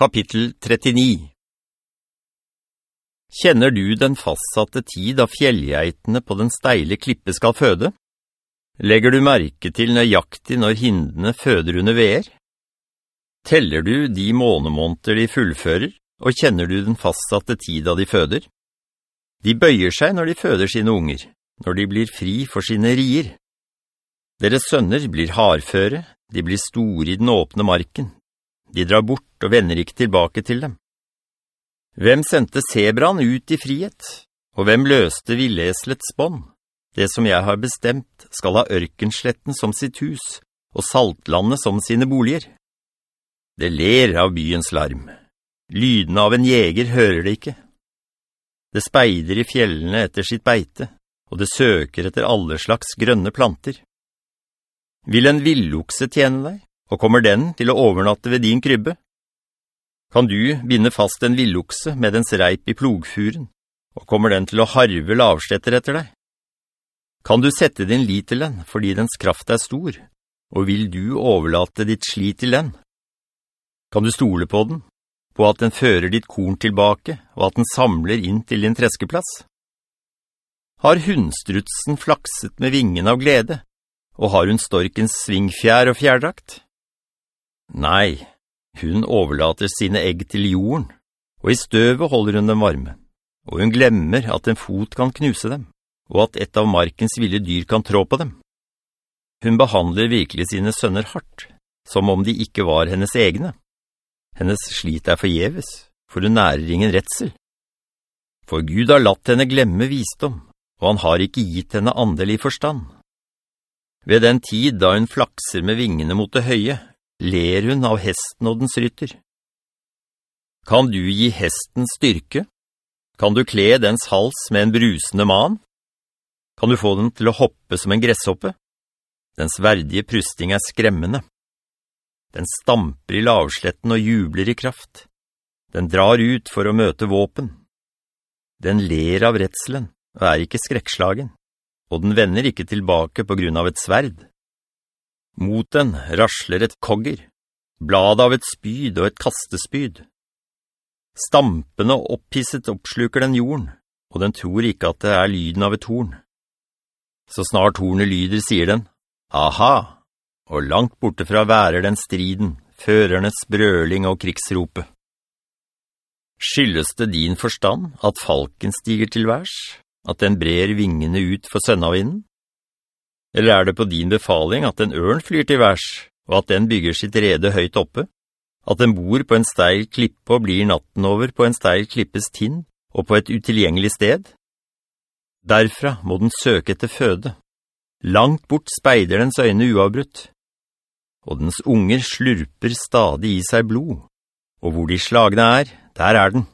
Kapittel 39 Kjenner du den fastsatte tid av fjellgeitene på den steile klippe skal føde? Legger du merke til nøyaktig når hindene føder under veer? Teller du de månemånter de fullfører, og kjenner du den fastsatte tid av de føder? De bøyer seg når de føder sine unger, når de blir fri for sine rier. Deres sønner blir harføre, de blir store i den åpne marken, de drar bort og vender ikke tilbake til dem. Hvem sendte Sebran ut i frihet? Og hvem løste villeslets bånd? Det som jeg har bestemt skal ha ørkensletten som sitt hus, og saltlandet som sine boliger. Det ler av byens larm. Lyden av en jeger hører det ikke. Det speider i fjellene etter sitt beite, og det søker etter alle slags grønne planter. Vil en villokse tjene deg? Og kommer den til å overnatte ved din krybbe? Kan du binde fast en villokse med dens reip i plogfuren, og kommer den til å harve lavstetter etter deg? Kan du sette din lit til den, fordi dens kraft er stor, og vil du overlate ditt slit til den? Kan du stole på den, på at den fører ditt korn tilbake, og at den samler inn til din treskeplass? Har hundstrutsen flakset med vingen av glede, og har hun storkens svingfjær og fjærdrakt? Nei, hun overlater sine egg til jorden, og i støvet holder hun dem varme, og hun glemmer at en fot kan knuse dem, og at et av markens ville dyr kan trå på dem. Hun behandler virkelig sine sønner hardt, som om de ikke var hennes egne. Hennes slit er forgjeves, for hun nærer ingen retsel. For Gud har latt henne glemme visdom, og han har ikke gitt henne andel i forstand. Ved den tid da hun flakser med vingene mot det høye, ler hun av hesten og dens rytter. Kan du gi hesten styrke? Kan du kle dens hals med en brusende man? Kan du få den til å hoppe som en gresshoppe? Dens verdige prusting er skremmende. Den stamper i lavsletten og jubler i kraft. Den drar ut for å møte våpen. Den ler av retselen og er ikke skrekkslagen, og den vender ikke tilbake på grunn av et sverd. Mot den rasler et kogger, blad av et spyd og et kastespyd. Stampende og opphisset oppsluker den jorden, og den tror ikke at det er lyden av et horn. Så snart hornet lyder, sier den, «Aha!» og langt borte fra værer den striden, førernes brøling og krigsrope. Skyldes det din forstand at falken stiger til værs, at den brer vingene ut for sønnavinden? Eller er det på din befaling at en ørn flyr til værs, og at den bygger sitt rede høyt oppe? At den bor på en steil klippe og blir natten over på en steil klippes tinn og på et utilgjengelig sted? Derfra må den søke etter føde. Langt bort speider dens øyne uavbrutt. Og dens unger slurper stadig i seg blod. Og hvor de slagene er, der er den.